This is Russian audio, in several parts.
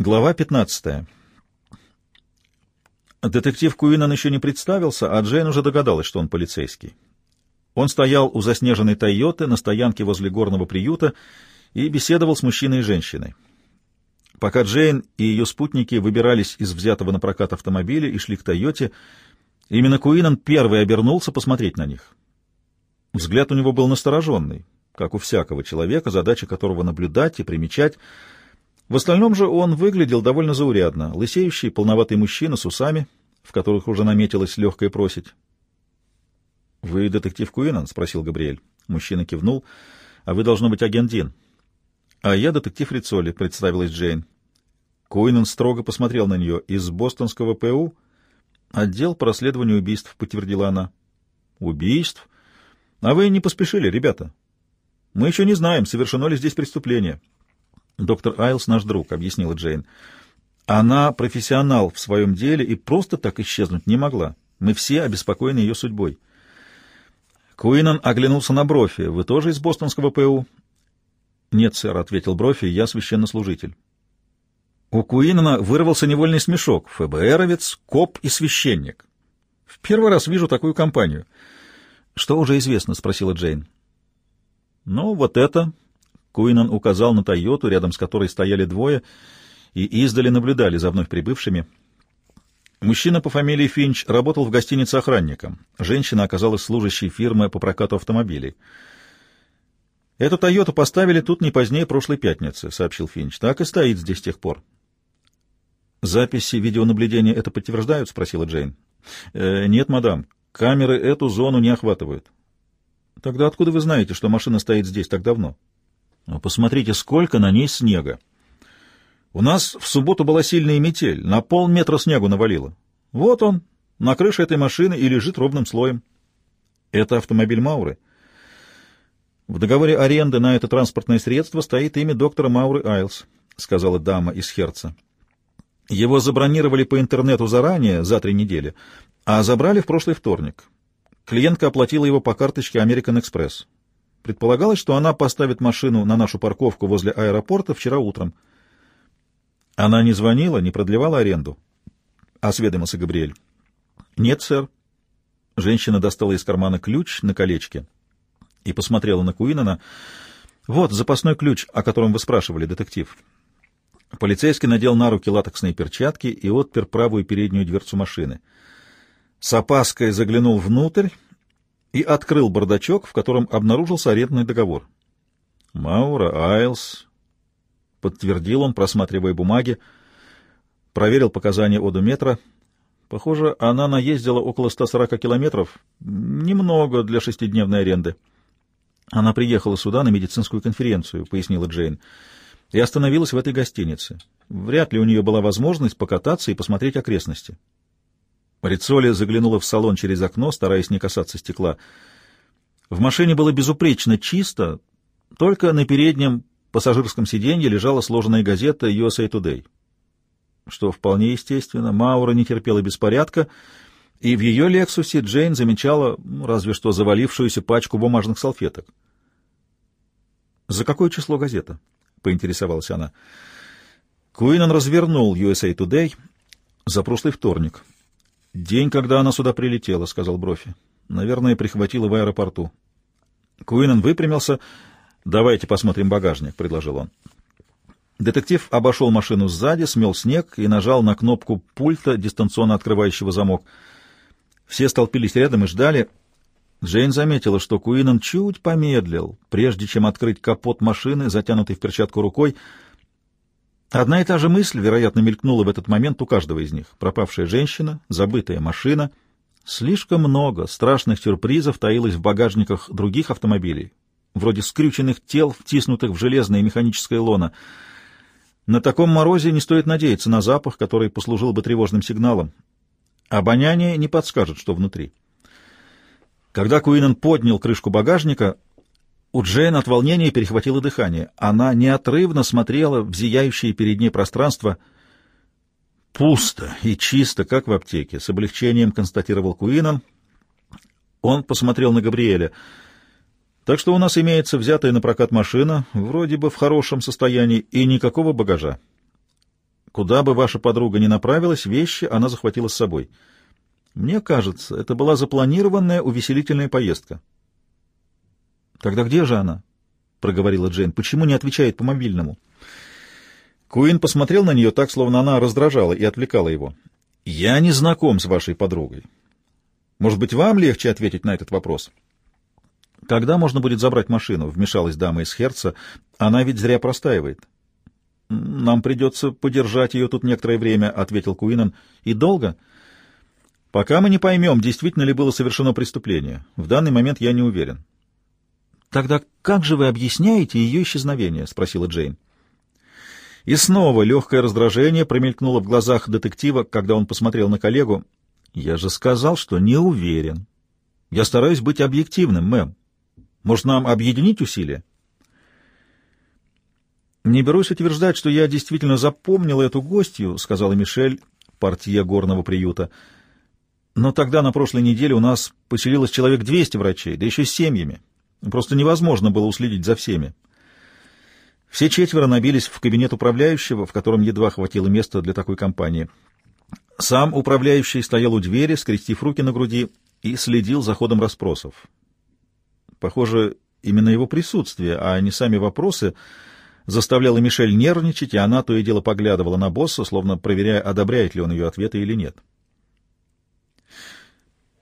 Глава 15. Детектив Куинан еще не представился, а Джейн уже догадалась, что он полицейский. Он стоял у заснеженной «Тойоты» на стоянке возле горного приюта и беседовал с мужчиной и женщиной. Пока Джейн и ее спутники выбирались из взятого на прокат автомобиля и шли к «Тойоте», именно Куинан первый обернулся посмотреть на них. Взгляд у него был настороженный, как у всякого человека, задача которого наблюдать и примечать — в остальном же он выглядел довольно заурядно. Лысеющий, полноватый мужчина с усами, в которых уже наметилась легкая просить. — Вы детектив Куинан? — спросил Габриэль. Мужчина кивнул. — А вы, должно быть, агент Дин. — А я детектив Рицоли, — представилась Джейн. Куинан строго посмотрел на нее. — Из бостонского ПУ? — Отдел по расследованию убийств, — подтвердила она. — Убийств? А вы не поспешили, ребята? Мы еще не знаем, совершено ли здесь преступление. — «Доктор Айлс наш друг», — объяснила Джейн. «Она профессионал в своем деле и просто так исчезнуть не могла. Мы все обеспокоены ее судьбой». Куинан оглянулся на Брофи. «Вы тоже из бостонского ПУ?» «Нет, сэр», — ответил Брофи, — «я священнослужитель». У Куинана вырвался невольный смешок. ФБРовец, коп и священник. В первый раз вижу такую компанию. «Что уже известно?» — спросила Джейн. «Ну, вот это», Куинан указал на Тойоту, рядом с которой стояли двое, и издали наблюдали за вновь прибывшими. Мужчина по фамилии Финч работал в гостинице охранником. Женщина оказалась служащей фирмы по прокату автомобилей. «Эту Тойоту поставили тут не позднее прошлой пятницы», — сообщил Финч. «Так и стоит здесь с тех пор». «Записи видеонаблюдения это подтверждают?» — спросила Джейн. «Э, «Нет, мадам. Камеры эту зону не охватывают». «Тогда откуда вы знаете, что машина стоит здесь так давно?» Посмотрите, сколько на ней снега. У нас в субботу была сильная метель, на полметра снегу навалило. Вот он, на крыше этой машины и лежит ровным слоем. Это автомобиль Мауры. В договоре аренды на это транспортное средство стоит имя доктора Мауры Айлс, сказала дама из Херца. Его забронировали по интернету заранее, за три недели, а забрали в прошлый вторник. Клиентка оплатила его по карточке American Express. Предполагалось, что она поставит машину на нашу парковку возле аэропорта вчера утром. Она не звонила, не продлевала аренду. Осведомился Габриэль. Нет, сэр. Женщина достала из кармана ключ на колечке и посмотрела на Куинана. Вот запасной ключ, о котором вы спрашивали, детектив. Полицейский надел на руки латексные перчатки и отпер правую переднюю дверцу машины. С опаской заглянул внутрь и открыл бардачок, в котором обнаружился арендный договор. «Маура Айлс», — подтвердил он, просматривая бумаги, проверил показания одометра. Похоже, она наездила около 140 километров, немного для шестидневной аренды. Она приехала сюда на медицинскую конференцию, — пояснила Джейн, — и остановилась в этой гостинице. Вряд ли у нее была возможность покататься и посмотреть окрестности. Рицоли заглянула в салон через окно, стараясь не касаться стекла. В машине было безупречно чисто, только на переднем пассажирском сиденье лежала сложенная газета USA Today. Что вполне естественно, Маура не терпела беспорядка, и в ее «Лексусе» Джейн замечала ну, разве что завалившуюся пачку бумажных салфеток. «За какое число газета?» — поинтересовалась она. Куинан развернул USA Today за прошлый вторник. «День, когда она сюда прилетела», — сказал Брофи. «Наверное, прихватила в аэропорту». Куинан выпрямился. «Давайте посмотрим багажник», — предложил он. Детектив обошел машину сзади, смел снег и нажал на кнопку пульта, дистанционно открывающего замок. Все столпились рядом и ждали. Джейн заметила, что Куинан чуть помедлил, прежде чем открыть капот машины, затянутый в перчатку рукой, — Одна и та же мысль, вероятно, мелькнула в этот момент у каждого из них. Пропавшая женщина, забытая машина. Слишком много страшных сюрпризов таилось в багажниках других автомобилей, вроде скрюченных тел, втиснутых в железное механическое лоно. На таком морозе не стоит надеяться на запах, который послужил бы тревожным сигналом. Обоняние не подскажет, что внутри. Когда Куинан поднял крышку багажника, у Джейн от волнения перехватило дыхание. Она неотрывно смотрела в зияющее перед ней пространство. Пусто и чисто, как в аптеке, с облегчением констатировал Куинан. Он посмотрел на Габриэля. Так что у нас имеется взятая на прокат машина, вроде бы в хорошем состоянии, и никакого багажа. Куда бы ваша подруга ни направилась, вещи она захватила с собой. Мне кажется, это была запланированная увеселительная поездка. Тогда где же она? — проговорила Джейн. — Почему не отвечает по мобильному? Куин посмотрел на нее так, словно она раздражала и отвлекала его. — Я не знаком с вашей подругой. Может быть, вам легче ответить на этот вопрос? — Когда можно будет забрать машину? — вмешалась дама из Херца. — Она ведь зря простаивает. — Нам придется подержать ее тут некоторое время, — ответил Куинан. — И долго? — Пока мы не поймем, действительно ли было совершено преступление. В данный момент я не уверен. — «Тогда как же вы объясняете ее исчезновение?» — спросила Джейн. И снова легкое раздражение промелькнуло в глазах детектива, когда он посмотрел на коллегу. «Я же сказал, что не уверен. Я стараюсь быть объективным, мэм. Может, нам объединить усилия?» «Не берусь утверждать, что я действительно запомнил эту гостью», — сказала Мишель, портье горного приюта. «Но тогда на прошлой неделе у нас поселилось человек 200 врачей, да еще с семьями. Просто невозможно было уследить за всеми. Все четверо набились в кабинет управляющего, в котором едва хватило места для такой компании. Сам управляющий стоял у двери, скрестив руки на груди, и следил за ходом расспросов. Похоже, именно его присутствие, а не сами вопросы, заставляло Мишель нервничать, и она то и дело поглядывала на босса, словно проверяя, одобряет ли он ее ответы или нет.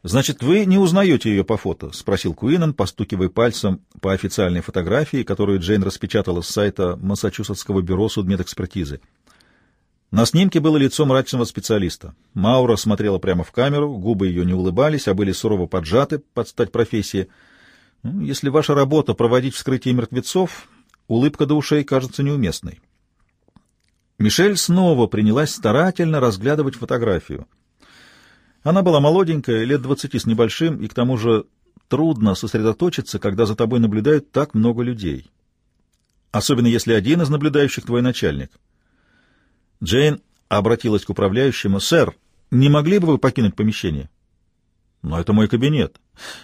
«Значит, вы не узнаете ее по фото?» — спросил Куинан, постукивая пальцем по официальной фотографии, которую Джейн распечатала с сайта Массачусетского бюро судмедэкспертизы. На снимке было лицо мрачного специалиста. Маура смотрела прямо в камеру, губы ее не улыбались, а были сурово поджаты под стать профессии. Ну, если ваша работа — проводить вскрытие мертвецов, улыбка до ушей кажется неуместной. Мишель снова принялась старательно разглядывать фотографию — она была молоденькая, лет двадцати с небольшим, и к тому же трудно сосредоточиться, когда за тобой наблюдают так много людей. Особенно если один из наблюдающих твой начальник. Джейн обратилась к управляющему. «Сэр, не могли бы вы покинуть помещение?» «Но это мой кабинет.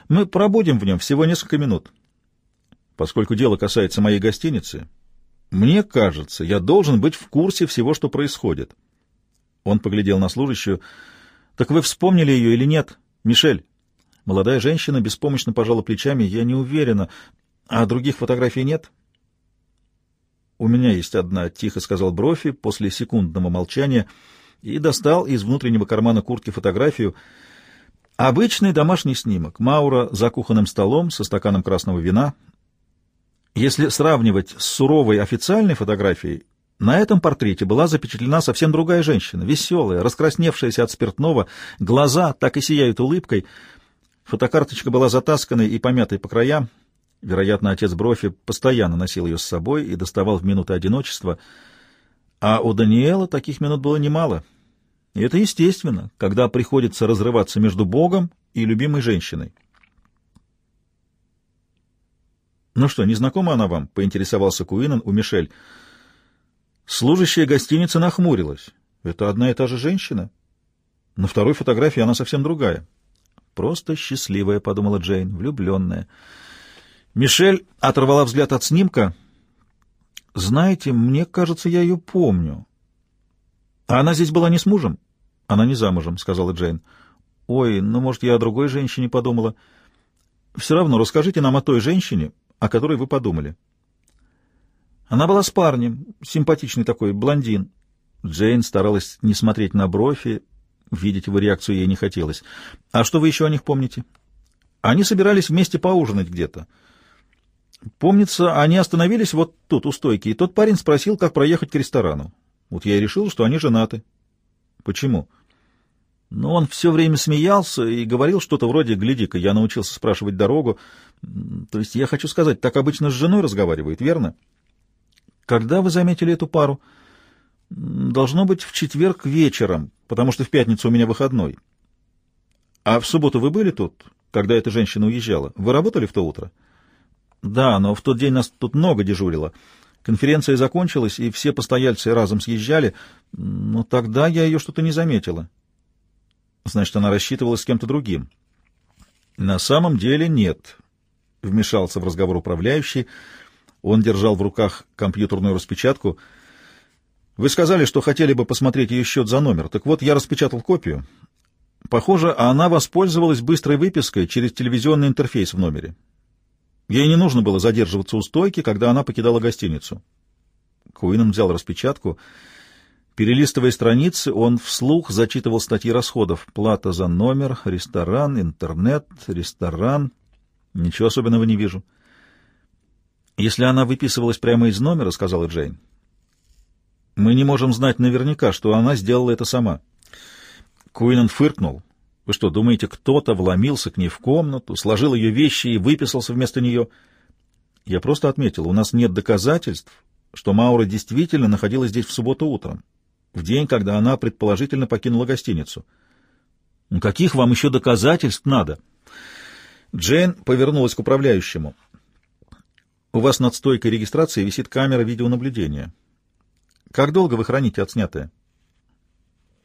Мы пробудем в нем всего несколько минут. Поскольку дело касается моей гостиницы, мне кажется, я должен быть в курсе всего, что происходит». Он поглядел на служащую. Так вы вспомнили ее или нет, Мишель? Молодая женщина беспомощно пожала плечами. Я не уверена. А других фотографий нет? У меня есть одна, тихо сказал Брофи после секундного молчания и достал из внутреннего кармана куртки фотографию. Обычный домашний снимок. Маура за кухонным столом со стаканом красного вина. Если сравнивать с суровой официальной фотографией, на этом портрете была запечатлена совсем другая женщина, веселая, раскрасневшаяся от спиртного, глаза так и сияют улыбкой. Фотокарточка была затасканной и помятой по краям. Вероятно, отец Брофи постоянно носил ее с собой и доставал в минуты одиночества. А у Даниэла таких минут было немало. И это естественно, когда приходится разрываться между Богом и любимой женщиной. «Ну что, не знакома она вам?» — поинтересовался Куинан у Мишель. Служащая гостиницы нахмурилась. Это одна и та же женщина? На второй фотографии она совсем другая. Просто счастливая, — подумала Джейн, — влюбленная. Мишель оторвала взгляд от снимка. Знаете, мне кажется, я ее помню. А она здесь была не с мужем? Она не замужем, — сказала Джейн. Ой, ну, может, я о другой женщине подумала. Все равно расскажите нам о той женщине, о которой вы подумали. Она была с парнем, симпатичный такой, блондин. Джейн старалась не смотреть на брови, видеть его реакцию ей не хотелось. «А что вы еще о них помните?» «Они собирались вместе поужинать где-то. Помнится, они остановились вот тут, у стойки, и тот парень спросил, как проехать к ресторану. Вот я и решил, что они женаты». «Почему?» «Ну, он все время смеялся и говорил что-то вроде «Гляди-ка, я научился спрашивать дорогу». То есть я хочу сказать, так обычно с женой разговаривают, верно?» Когда вы заметили эту пару? Должно быть в четверг вечером, потому что в пятницу у меня выходной. А в субботу вы были тут, когда эта женщина уезжала? Вы работали в то утро? Да, но в тот день нас тут много дежурило. Конференция закончилась, и все постояльцы разом съезжали, но тогда я ее что-то не заметила. Значит, она рассчитывала с кем-то другим. На самом деле нет, — вмешался в разговор управляющий, — он держал в руках компьютерную распечатку. Вы сказали, что хотели бы посмотреть ее счет за номер. Так вот, я распечатал копию. Похоже, она воспользовалась быстрой выпиской через телевизионный интерфейс в номере. Ей не нужно было задерживаться у стойки, когда она покидала гостиницу. Куинен взял распечатку. Перелистывая страницы, он вслух зачитывал статьи расходов. Плата за номер, ресторан, интернет, ресторан. Ничего особенного не вижу. Если она выписывалась прямо из номера, — сказала Джейн, — мы не можем знать наверняка, что она сделала это сама. Куинен фыркнул. Вы что, думаете, кто-то вломился к ней в комнату, сложил ее вещи и выписался вместо нее? Я просто отметил, у нас нет доказательств, что Маура действительно находилась здесь в субботу утром, в день, когда она предположительно покинула гостиницу. Ну, каких вам еще доказательств надо? Джейн повернулась к управляющему. У вас над стойкой регистрации висит камера видеонаблюдения. Как долго вы храните отснятое?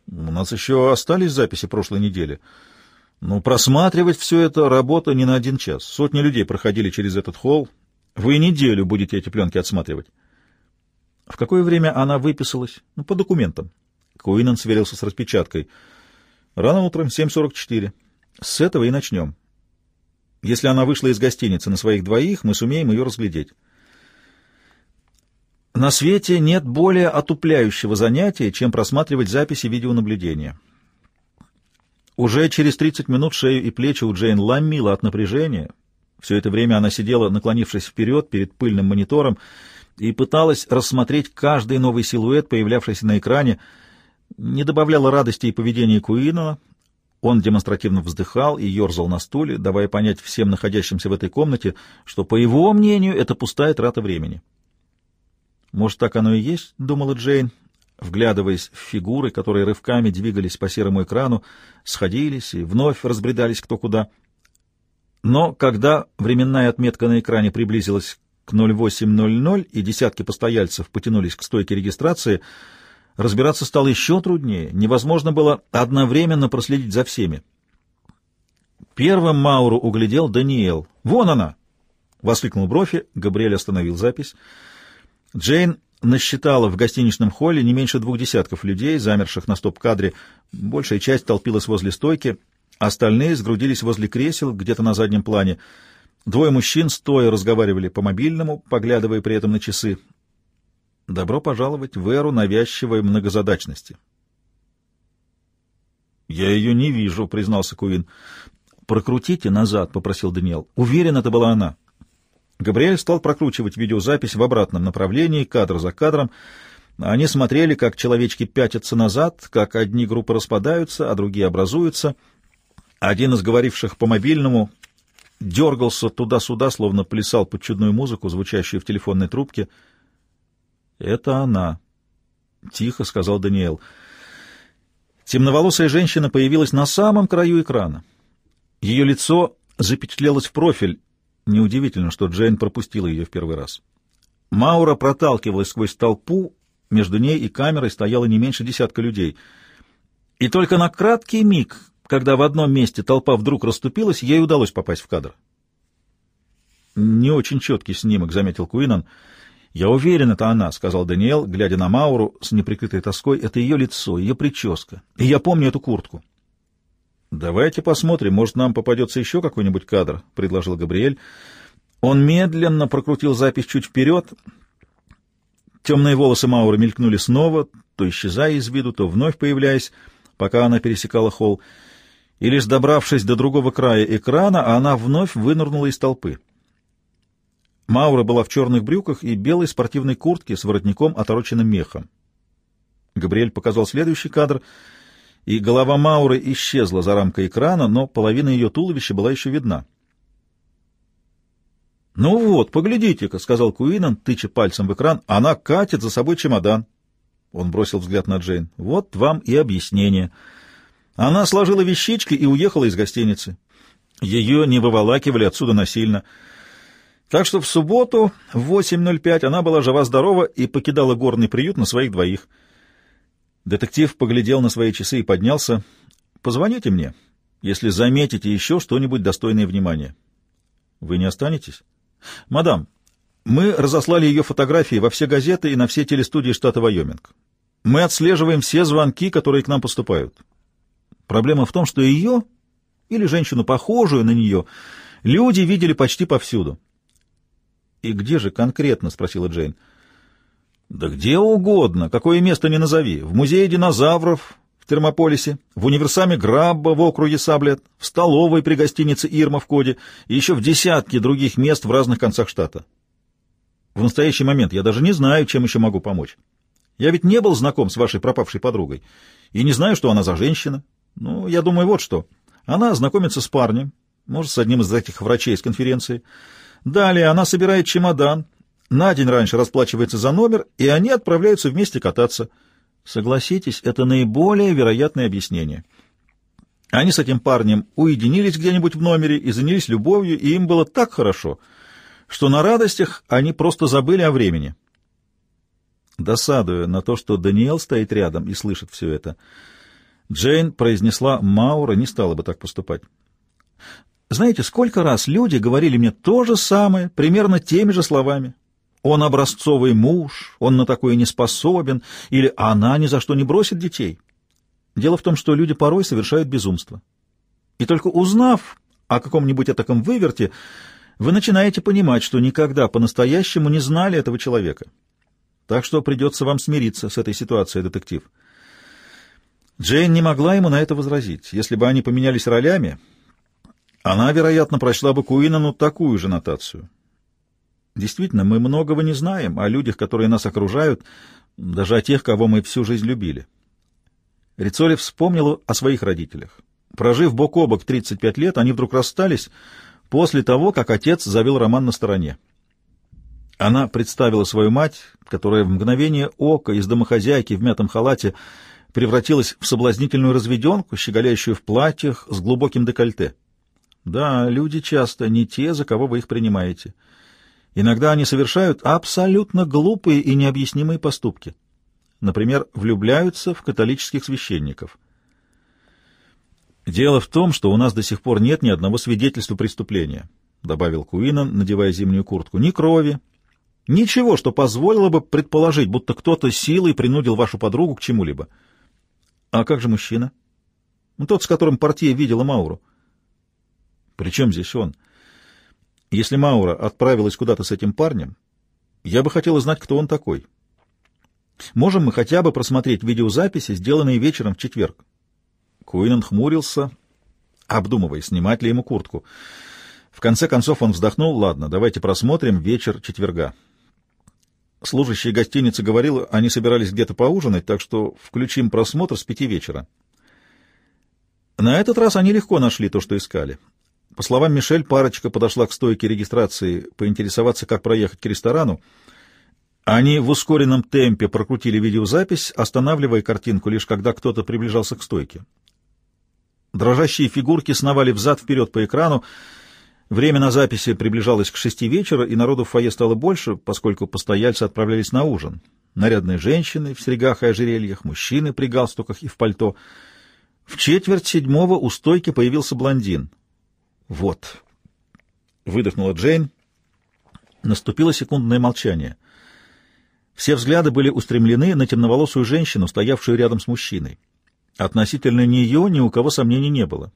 У нас еще остались записи прошлой недели. Ну, просматривать все это работа не на один час. Сотни людей проходили через этот холл. Вы неделю будете эти пленки отсматривать. В какое время она выписалась? Ну, по документам. Куинан сверился с распечаткой. Рано утром, 7.44. С этого и начнем. Если она вышла из гостиницы на своих двоих, мы сумеем ее разглядеть. На свете нет более отупляющего занятия, чем просматривать записи видеонаблюдения. Уже через 30 минут шею и плечи у Джейн ломило от напряжения. Все это время она сидела, наклонившись вперед перед пыльным монитором, и пыталась рассмотреть каждый новый силуэт, появлявшийся на экране, не добавляла радости и поведения Куинона. Он демонстративно вздыхал и ерзал на стуле, давая понять всем находящимся в этой комнате, что, по его мнению, это пустая трата времени. «Может, так оно и есть?» — думала Джейн, вглядываясь в фигуры, которые рывками двигались по серому экрану, сходились и вновь разбредались кто куда. Но когда временная отметка на экране приблизилась к 08.00 и десятки постояльцев потянулись к стойке регистрации, разбираться стало еще труднее. Невозможно было одновременно проследить за всеми. Первым Мауру углядел Даниэл. «Вон она!» — воскликнул Брофи. Габриэль остановил запись. Джейн насчитала в гостиничном холле не меньше двух десятков людей, замерших на стоп-кадре. Большая часть толпилась возле стойки, остальные сгрудились возле кресел, где-то на заднем плане — Двое мужчин стоя разговаривали по мобильному, поглядывая при этом на часы. Добро пожаловать в эру навязчивой многозадачности. «Я ее не вижу», — признался Куин. «Прокрутите назад», — попросил Даниэл. «Уверен, это была она». Габриэль стал прокручивать видеозапись в обратном направлении, кадр за кадром. Они смотрели, как человечки пятятся назад, как одни группы распадаются, а другие образуются. Один из говоривших по мобильному дергался туда-сюда, словно плясал под чудную музыку, звучащую в телефонной трубке. «Это она», — тихо сказал Даниэл. Темноволосая женщина появилась на самом краю экрана. Ее лицо запечатлелось в профиль. Неудивительно, что Джейн пропустила ее в первый раз. Маура проталкивалась сквозь толпу, между ней и камерой стояло не меньше десятка людей. И только на краткий миг когда в одном месте толпа вдруг расступилась, ей удалось попасть в кадр. «Не очень четкий снимок», — заметил Куинан. «Я уверен, это она», — сказал Даниэл, глядя на Мауру с неприкрытой тоской. «Это ее лицо, ее прическа. И я помню эту куртку». «Давайте посмотрим, может, нам попадется еще какой-нибудь кадр», — предложил Габриэль. Он медленно прокрутил запись чуть вперед. Темные волосы Мауры мелькнули снова, то исчезая из виду, то вновь появляясь, пока она пересекала холл и лишь добравшись до другого края экрана, она вновь вынырнула из толпы. Маура была в черных брюках и белой спортивной куртке с воротником, отороченным мехом. Габриэль показал следующий кадр, и голова Мауры исчезла за рамкой экрана, но половина ее туловища была еще видна. «Ну вот, поглядите-ка», — сказал Куинан, тыча пальцем в экран, — «она катит за собой чемодан». Он бросил взгляд на Джейн. «Вот вам и объяснение». Она сложила вещички и уехала из гостиницы. Ее не выволакивали отсюда насильно. Так что в субботу в 8.05 она была жива-здорова и покидала горный приют на своих двоих. Детектив поглядел на свои часы и поднялся. «Позвоните мне, если заметите еще что-нибудь достойное внимания». «Вы не останетесь?» «Мадам, мы разослали ее фотографии во все газеты и на все телестудии штата Вайоминг. Мы отслеживаем все звонки, которые к нам поступают. Проблема в том, что ее, или женщину, похожую на нее, люди видели почти повсюду. — И где же конкретно? — спросила Джейн. — Да где угодно, какое место ни назови. В музее динозавров в Термополисе, в универсаме Грабба в округе Саблет, в столовой при гостинице Ирма в Коде и еще в десятке других мест в разных концах штата. В настоящий момент я даже не знаю, чем еще могу помочь. Я ведь не был знаком с вашей пропавшей подругой и не знаю, что она за женщина. Ну, я думаю, вот что. Она знакомится с парнем, может, с одним из этих врачей с конференции. Далее она собирает чемодан, на день раньше расплачивается за номер, и они отправляются вместе кататься. Согласитесь, это наиболее вероятное объяснение. Они с этим парнем уединились где-нибудь в номере и занялись любовью, и им было так хорошо, что на радостях они просто забыли о времени. Досадуя на то, что Даниэл стоит рядом и слышит все это, Джейн произнесла «Маура не стала бы так поступать». Знаете, сколько раз люди говорили мне то же самое, примерно теми же словами. Он образцовый муж, он на такое не способен, или она ни за что не бросит детей. Дело в том, что люди порой совершают безумство. И только узнав о каком-нибудь таком выверте, вы начинаете понимать, что никогда по-настоящему не знали этого человека. Так что придется вам смириться с этой ситуацией, детектив. Джейн не могла ему на это возразить. Если бы они поменялись ролями, она, вероятно, прочла бы Куинану такую же нотацию. Действительно, мы многого не знаем о людях, которые нас окружают, даже о тех, кого мы всю жизнь любили. Рицоли вспомнила о своих родителях. Прожив бок о бок 35 лет, они вдруг расстались после того, как отец завел роман на стороне. Она представила свою мать, которая в мгновение ока из домохозяйки в мятом халате превратилась в соблазнительную разведенку, щеголяющую в платьях с глубоким декольте. Да, люди часто не те, за кого вы их принимаете. Иногда они совершают абсолютно глупые и необъяснимые поступки. Например, влюбляются в католических священников. «Дело в том, что у нас до сих пор нет ни одного свидетельства преступления», — добавил Куинан, надевая зимнюю куртку. «Ни крови, ничего, что позволило бы предположить, будто кто-то силой принудил вашу подругу к чему-либо». «А как же мужчина?» «Ну, «Тот, с которым партия видела Мауру». «При чем здесь он?» «Если Маура отправилась куда-то с этим парнем, я бы хотела знать, кто он такой. Можем мы хотя бы просмотреть видеозаписи, сделанные вечером в четверг?» Куинан хмурился, обдумывая, снимать ли ему куртку. В конце концов он вздохнул. «Ладно, давайте просмотрим вечер четверга». Служащий гостиницы говорил, они собирались где-то поужинать, так что включим просмотр с пяти вечера. На этот раз они легко нашли то, что искали. По словам Мишель, парочка подошла к стойке регистрации поинтересоваться, как проехать к ресторану. Они в ускоренном темпе прокрутили видеозапись, останавливая картинку лишь когда кто-то приближался к стойке. Дрожащие фигурки сновали взад-вперед по экрану. Время на записи приближалось к шести вечера, и народу в фойе стало больше, поскольку постояльцы отправлялись на ужин. Нарядные женщины в серьгах и ожерельях, мужчины при галстуках и в пальто. В четверть седьмого у стойки появился блондин. «Вот», — выдохнула Джейн. Наступило секундное молчание. Все взгляды были устремлены на темноволосую женщину, стоявшую рядом с мужчиной. Относительно нее ни у кого сомнений не было.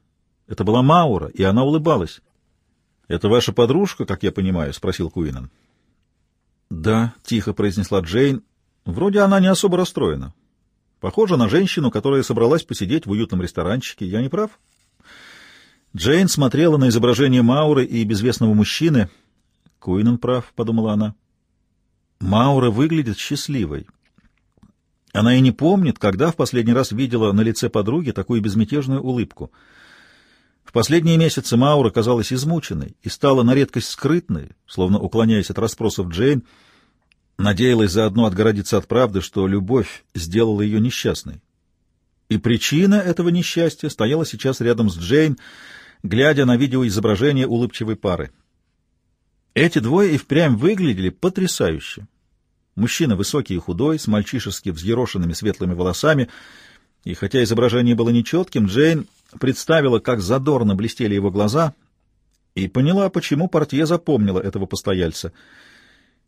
Это была Маура, и она улыбалась. — Это ваша подружка, как я понимаю? — спросил Куинан. — Да, — тихо произнесла Джейн. Вроде она не особо расстроена. Похожа на женщину, которая собралась посидеть в уютном ресторанчике. Я не прав? — Джейн смотрела на изображение Мауры и безвестного мужчины. «Куинен прав», — подумала она. Маура выглядит счастливой. Она и не помнит, когда в последний раз видела на лице подруги такую безмятежную улыбку. В последние месяцы Маура казалась измученной и стала на редкость скрытной, словно уклоняясь от расспросов Джейн, надеялась заодно отгородиться от правды, что любовь сделала ее несчастной. И причина этого несчастья стояла сейчас рядом с Джейн, глядя на видеоизображение улыбчивой пары. Эти двое и впрямь выглядели потрясающе. Мужчина высокий и худой, с мальчишески взъерошенными светлыми волосами, и хотя изображение было нечетким, Джейн представила, как задорно блестели его глаза, и поняла, почему портье запомнила этого постояльца.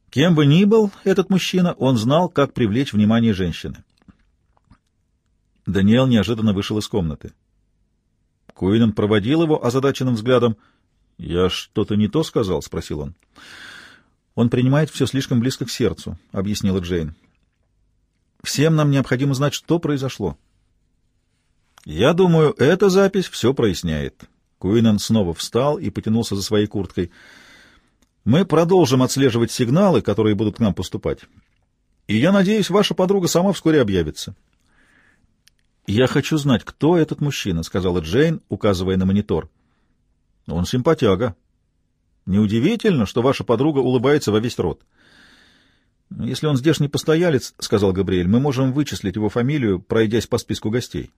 Кем бы ни был этот мужчина, он знал, как привлечь внимание женщины. Даниэл неожиданно вышел из комнаты. Куинен проводил его озадаченным взглядом. — Я что-то не то сказал? — спросил он. — Он принимает все слишком близко к сердцу, — объяснила Джейн. — Всем нам необходимо знать, что произошло. — Я думаю, эта запись все проясняет. Куинен снова встал и потянулся за своей курткой. — Мы продолжим отслеживать сигналы, которые будут к нам поступать. И я надеюсь, ваша подруга сама вскоре объявится. «Я хочу знать, кто этот мужчина», — сказала Джейн, указывая на монитор. «Он симпатяга. Неудивительно, что ваша подруга улыбается во весь рот». «Если он здешний постоялец, — сказал Габриэль, — мы можем вычислить его фамилию, пройдясь по списку гостей».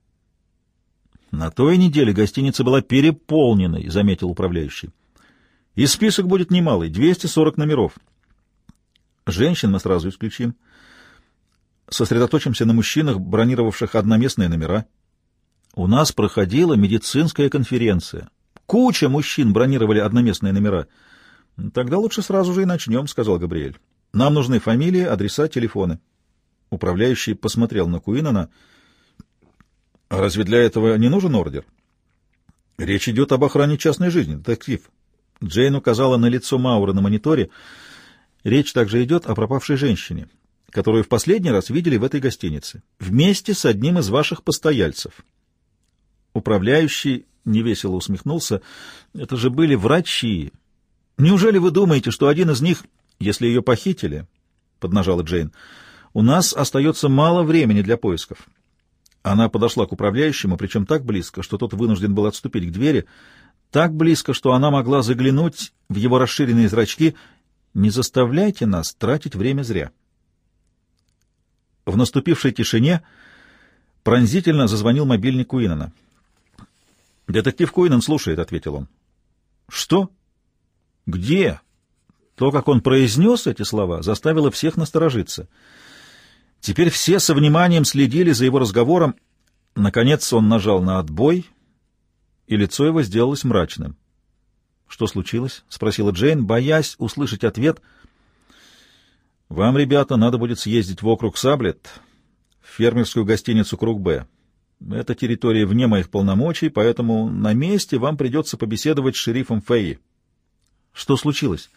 «На той неделе гостиница была переполненной», — заметил управляющий. «И список будет немалый — 240 номеров». «Женщин мы сразу исключим» сосредоточимся на мужчинах, бронировавших одноместные номера. У нас проходила медицинская конференция. Куча мужчин бронировали одноместные номера. Тогда лучше сразу же и начнем, — сказал Габриэль. Нам нужны фамилии, адреса, телефоны. Управляющий посмотрел на Куинана. А разве для этого не нужен ордер? Речь идет об охране частной жизни, детектив. Джейн указала на лицо Маура на мониторе. Речь также идет о пропавшей женщине которую в последний раз видели в этой гостинице, вместе с одним из ваших постояльцев. Управляющий невесело усмехнулся. Это же были врачи. Неужели вы думаете, что один из них, если ее похитили, — поднажала Джейн, — у нас остается мало времени для поисков? Она подошла к управляющему, причем так близко, что тот вынужден был отступить к двери, так близко, что она могла заглянуть в его расширенные зрачки. «Не заставляйте нас тратить время зря». В наступившей тишине пронзительно зазвонил мобильник Куинана. «Детектив Куинан слушает», — ответил он. «Что? Где?» То, как он произнес эти слова, заставило всех насторожиться. Теперь все со вниманием следили за его разговором. Наконец он нажал на отбой, и лицо его сделалось мрачным. «Что случилось?» — спросила Джейн, боясь услышать ответ — вам, ребята, надо будет съездить в округ Саблет, в фермерскую гостиницу «Круг Б». Это территория вне моих полномочий, поэтому на месте вам придется побеседовать с шерифом Фейи. Что случилось?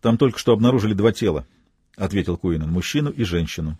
Там только что обнаружили два тела, — ответил Куинен, — мужчину и женщину.